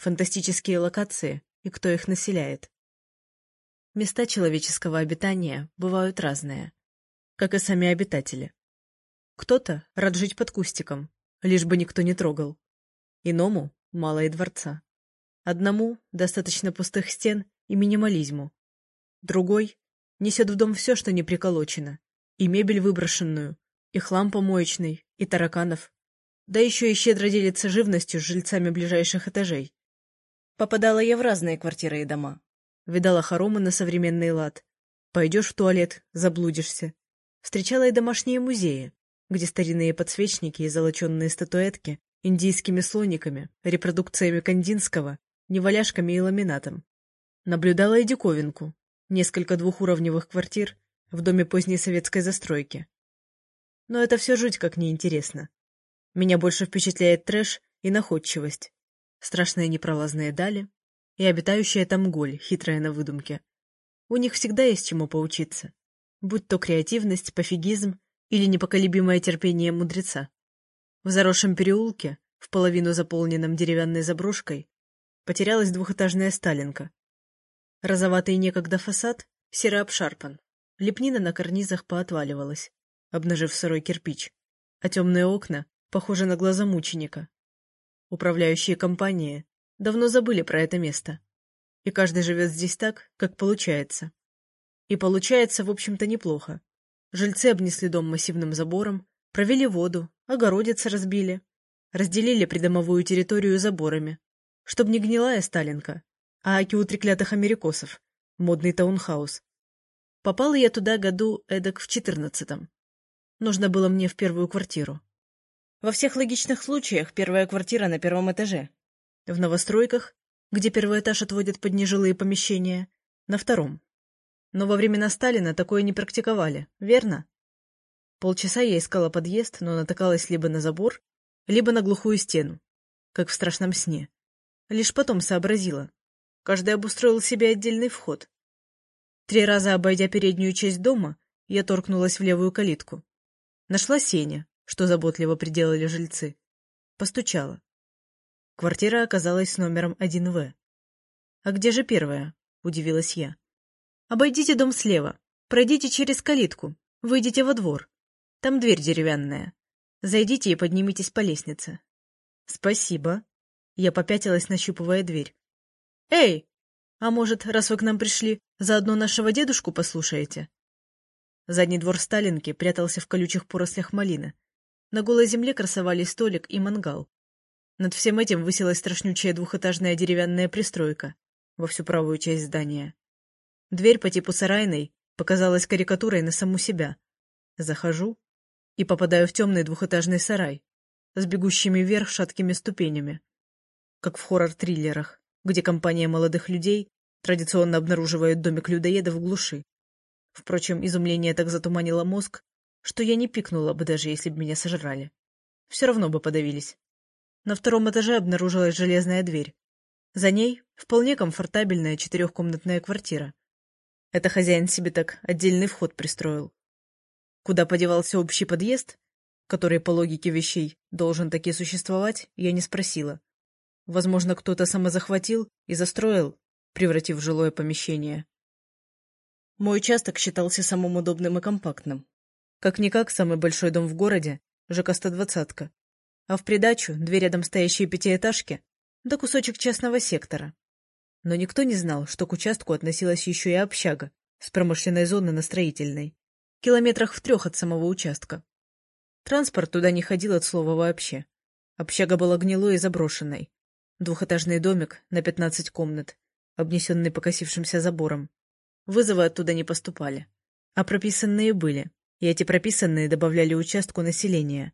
фантастические локации и кто их населяет. Места человеческого обитания бывают разные, как и сами обитатели. Кто-то рад жить под кустиком, лишь бы никто не трогал. Иному мало и дворца. Одному достаточно пустых стен и минимализму. Другой несет в дом все, что не приколочено, и мебель выброшенную, и хлам помоечный, и тараканов, да еще и щедро делится живностью с жильцами ближайших этажей. Попадала я в разные квартиры и дома. Видала хоромы на современный лад. Пойдешь в туалет, заблудишься. Встречала и домашние музеи, где старинные подсвечники и золоченные статуэтки индийскими слониками, репродукциями Кандинского, неваляшками и ламинатом. Наблюдала и диковинку. Несколько двухуровневых квартир в доме поздней советской застройки. Но это все жуть как неинтересно. Меня больше впечатляет трэш и находчивость. Страшные непролазные дали и обитающая там голь, хитрая на выдумке. У них всегда есть чему поучиться. Будь то креативность, пофигизм или непоколебимое терпение мудреца. В заросшем переулке, в половину заполненном деревянной заброшкой, потерялась двухэтажная сталинка. Розоватый некогда фасад серо обшарпан, лепнина на карнизах поотваливалась, обнажив сырой кирпич, а темные окна похожи на глаза мученика. Управляющие компании давно забыли про это место, и каждый живет здесь так, как получается. И получается, в общем-то, неплохо. Жильцы обнесли дом массивным забором, провели воду, огородец разбили, разделили придомовую территорию заборами, чтоб не гнилая Сталинка, а аки у треклятых америкосов, модный таунхаус. Попала я туда году эдак в четырнадцатом. Нужно было мне в первую квартиру. Во всех логичных случаях первая квартира на первом этаже. В новостройках, где первый этаж отводят под нежилые помещения, на втором. Но во времена Сталина такое не практиковали, верно? Полчаса я искала подъезд, но натыкалась либо на забор, либо на глухую стену, как в страшном сне. Лишь потом сообразила. Каждый обустроил себе отдельный вход. Три раза обойдя переднюю часть дома, я торкнулась в левую калитку. Нашла Сеня, что заботливо приделали жильцы. Постучала. Квартира оказалась с номером 1В. «А где же первая?» — удивилась я. Обойдите дом слева, пройдите через калитку, выйдите во двор. Там дверь деревянная. Зайдите и поднимитесь по лестнице. Спасибо. Я попятилась, нащупывая дверь. Эй! А может, раз вы к нам пришли, заодно нашего дедушку послушаете? Задний двор Сталинки прятался в колючих порослях малины. На голой земле красовались столик и мангал. Над всем этим высилась страшнючая двухэтажная деревянная пристройка во всю правую часть здания. Дверь по типу сарайной показалась карикатурой на саму себя. Захожу и попадаю в темный двухэтажный сарай с бегущими вверх шаткими ступенями, как в хоррор-триллерах, где компания молодых людей традиционно обнаруживает домик людоеда в глуши. Впрочем, изумление так затуманило мозг, что я не пикнула бы, даже если бы меня сожрали. Все равно бы подавились. На втором этаже обнаружилась железная дверь. За ней вполне комфортабельная четырехкомнатная квартира. Это хозяин себе так отдельный вход пристроил. Куда подевался общий подъезд, который по логике вещей должен таки существовать, я не спросила. Возможно, кто-то самозахватил и застроил, превратив жилое помещение. Мой участок считался самым удобным и компактным. Как-никак, самый большой дом в городе — ЖК-120. А в придачу две рядом стоящие пятиэтажки да кусочек частного сектора. Но никто не знал, что к участку относилась еще и общага с промышленной зоны на строительной, километрах в трех от самого участка. Транспорт туда не ходил от слова вообще. Общага была гнилой и заброшенной. Двухэтажный домик на пятнадцать комнат, обнесенный покосившимся забором. Вызовы оттуда не поступали. А прописанные были, и эти прописанные добавляли участку населения.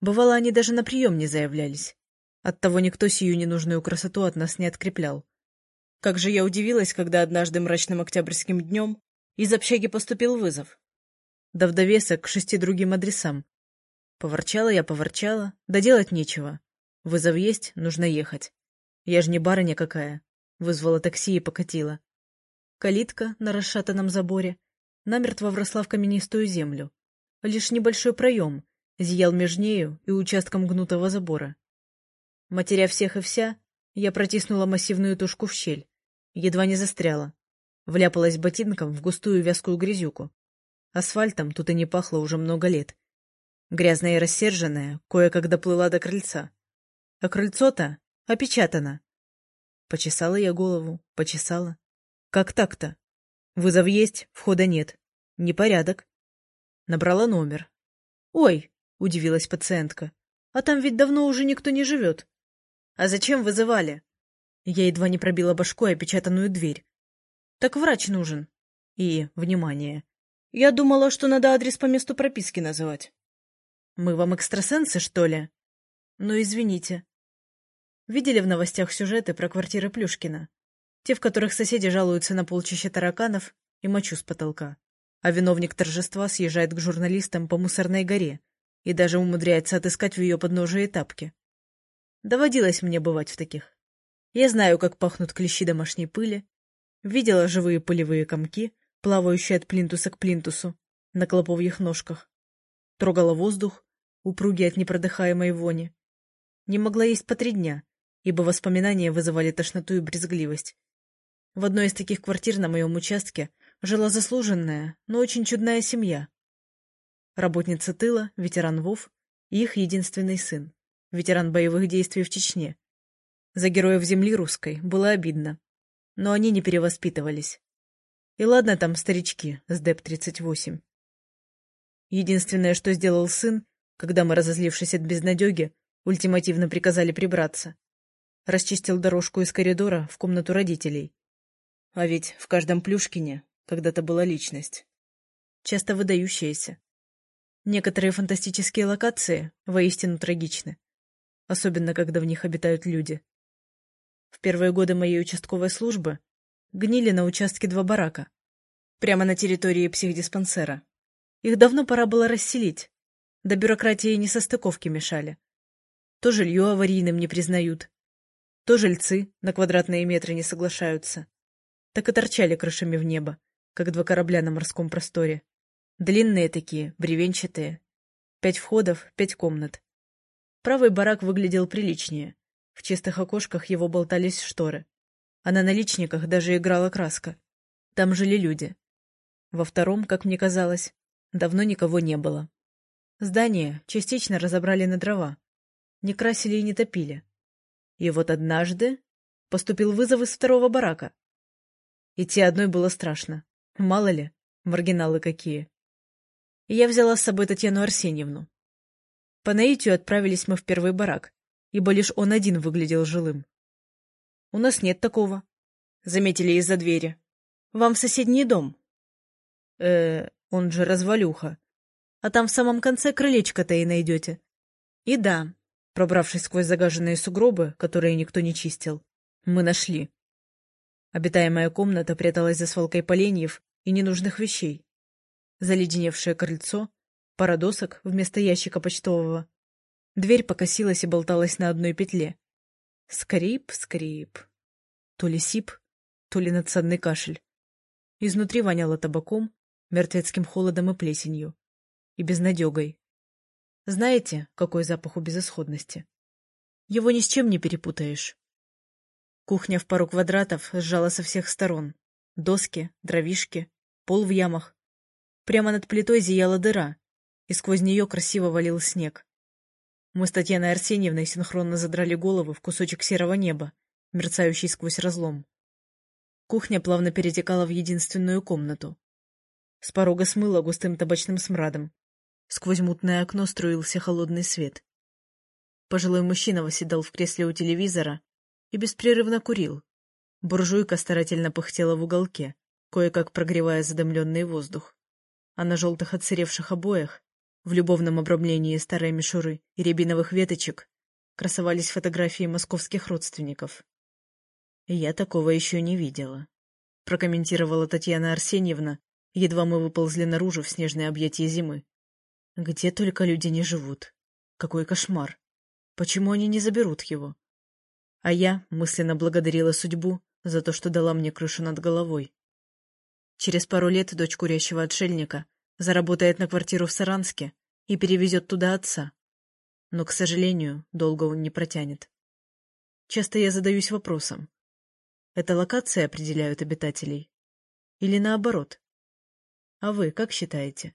Бывало, они даже на прием не заявлялись. Оттого никто сию ненужную красоту от нас не откреплял. Как же я удивилась, когда однажды мрачным октябрьским днем из общаги поступил вызов. Да в к шести другим адресам. Поворчала я, поворчала, да делать нечего. Вызов есть, нужно ехать. Я ж не барыня какая. Вызвала такси и покатила. Калитка на расшатанном заборе намертво вросла в каменистую землю. Лишь небольшой проем зиял между и участком гнутого забора. Матеря всех и вся, Я протиснула массивную тушку в щель. Едва не застряла. Вляпалась ботинком в густую вязкую грязюку. Асфальтом тут и не пахло уже много лет. Грязная и рассерженная, кое-как доплыла до крыльца. А крыльцо-то опечатано. Почесала я голову, почесала. Как так-то? Вызов есть, входа нет. Непорядок. Набрала номер. «Ой!» — удивилась пациентка. «А там ведь давно уже никто не живет». «А зачем вызывали?» Я едва не пробила башкой опечатанную дверь. «Так врач нужен». И, внимание, я думала, что надо адрес по месту прописки называть. Мы вам экстрасенсы, что ли? Ну, извините. Видели в новостях сюжеты про квартиры Плюшкина? Те, в которых соседи жалуются на полчища тараканов и мочу с потолка. А виновник торжества съезжает к журналистам по мусорной горе и даже умудряется отыскать в ее подножие тапки. Доводилось мне бывать в таких. Я знаю, как пахнут клещи домашней пыли, видела живые пылевые комки, плавающие от плинтуса к плинтусу, на клоповьих ножках. Трогала воздух, упругий от непродыхаемой вони. Не могла есть по три дня, ибо воспоминания вызывали тошноту и брезгливость. В одной из таких квартир на моем участке жила заслуженная, но очень чудная семья. Работница тыла, ветеран ВОВ и их единственный сын, ветеран боевых действий в Чечне. За героев земли русской было обидно, но они не перевоспитывались. И ладно там старички с ДЭП-38. Единственное, что сделал сын, когда мы, разозлившись от безнадеги, ультимативно приказали прибраться. Расчистил дорожку из коридора в комнату родителей. А ведь в каждом Плюшкине когда-то была личность. Часто выдающаяся. Некоторые фантастические локации воистину трагичны. Особенно, когда в них обитают люди. В первые годы моей участковой службы гнили на участке два барака. Прямо на территории психдиспансера. Их давно пора было расселить. До бюрократии не состыковки мешали. То жилье аварийным не признают, то жильцы на квадратные метры не соглашаются. Так и торчали крышами в небо, как два корабля на морском просторе. Длинные такие, бревенчатые. Пять входов, пять комнат. Правый барак выглядел приличнее. В чистых окошках его болтались шторы а на наличниках даже играла краска. Там жили люди. Во втором, как мне казалось, давно никого не было. Здание частично разобрали на дрова. Не красили и не топили. И вот однажды поступил вызов из второго барака. Идти одной было страшно. Мало ли, маргиналы какие. И я взяла с собой Татьяну Арсеньевну. По наитию отправились мы в первый барак, ибо лишь он один выглядел жилым. У нас нет такого. Заметили из-за двери. Вам в соседний дом. э он же развалюха. А там в самом конце крылечко-то и найдете. И да, пробравшись сквозь загаженные сугробы, которые никто не чистил, мы нашли. Обитаемая комната пряталась за свалкой поленьев и ненужных вещей. Заледеневшее крыльцо, пара досок вместо ящика почтового. Дверь покосилась и болталась на одной петле. Скрип, скрип. То ли сип, то ли надсадный кашель. Изнутри воняло табаком, мертвецким холодом и плесенью. И безнадегой. Знаете, какой запах у безысходности? Его ни с чем не перепутаешь. Кухня в пару квадратов сжала со всех сторон. Доски, дровишки, пол в ямах. Прямо над плитой зияла дыра, и сквозь нее красиво валил снег. Мы с Татьяной Арсеньевной синхронно задрали головы в кусочек серого неба, мерцающий сквозь разлом. Кухня плавно перетекала в единственную комнату. С порога смыло густым табачным смрадом. Сквозь мутное окно струился холодный свет. Пожилой мужчина восседал в кресле у телевизора и беспрерывно курил. Буржуйка старательно пыхтела в уголке, кое-как прогревая задымленный воздух. А на желтых отсыревших обоях в любовном обрамлении старой мишуры и рябиновых веточек красовались фотографии московских родственников. «Я такого еще не видела», — прокомментировала Татьяна Арсеньевна, едва мы выползли наружу в снежное объятие зимы. «Где только люди не живут. Какой кошмар! Почему они не заберут его?» А я мысленно благодарила судьбу за то, что дала мне крышу над головой. Через пару лет дочь курящего отшельника заработает на квартиру в Саранске и перевезет туда отца. Но, к сожалению, долго он не протянет. часто я задаюсь вопросом. Это локации определяют обитателей? Или наоборот? А вы как считаете?